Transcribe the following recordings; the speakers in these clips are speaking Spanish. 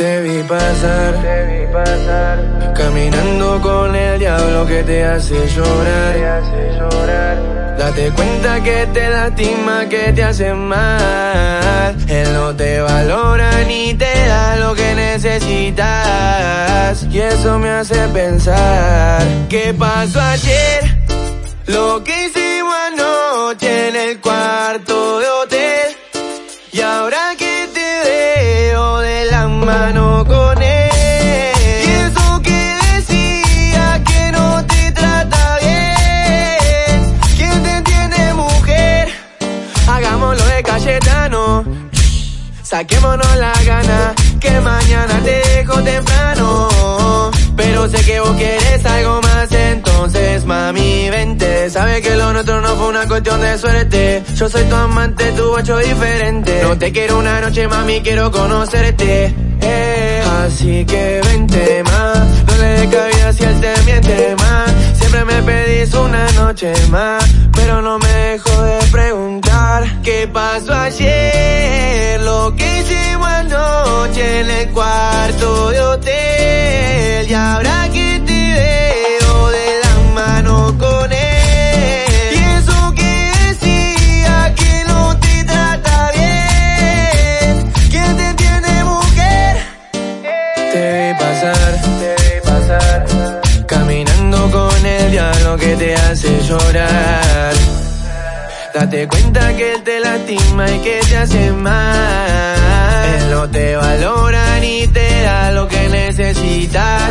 Te vi pasar, te vi pasar, caminando con el diablo que te hace llorar, te hace llorar. Date cuenta que te lastima, que te hace mal. Él no te valora ni te da lo que necesitas. Y eso me hace pensar, ¿qué pasó ayer? Lo que hicimos anoche en el cuarto de hotel. Mano con él. Y eso que decía que no te trata bien. ¿Quién te entiende, mujer? Hagámoslo de Cayetano. Saquémonos la gana, que mañana te dejo temprano. Pero sé que vos querés algo más, entonces mami, vente. Sabes que lo nuestro no fue una cuestión de suerte. Yo soy tu amante, tu hecho diferente. No te quiero una noche, mami, quiero conocerte. Así que vente más, no le des cabida si él te miente más. Siempre me pedís una noche más, pero no me dejo de preguntar qué pasó ayer, lo que hicimos anoche en el cuarto de hotel. Y ahora que te hace llorar. Date cuenta que él te lastima y que te hace mal. Él no te valora ni te da lo que necesitas.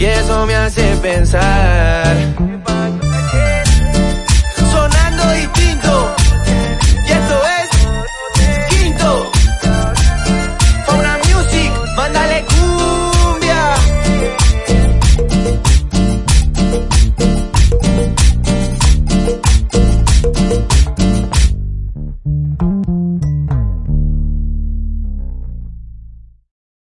Y eso me hace pensar.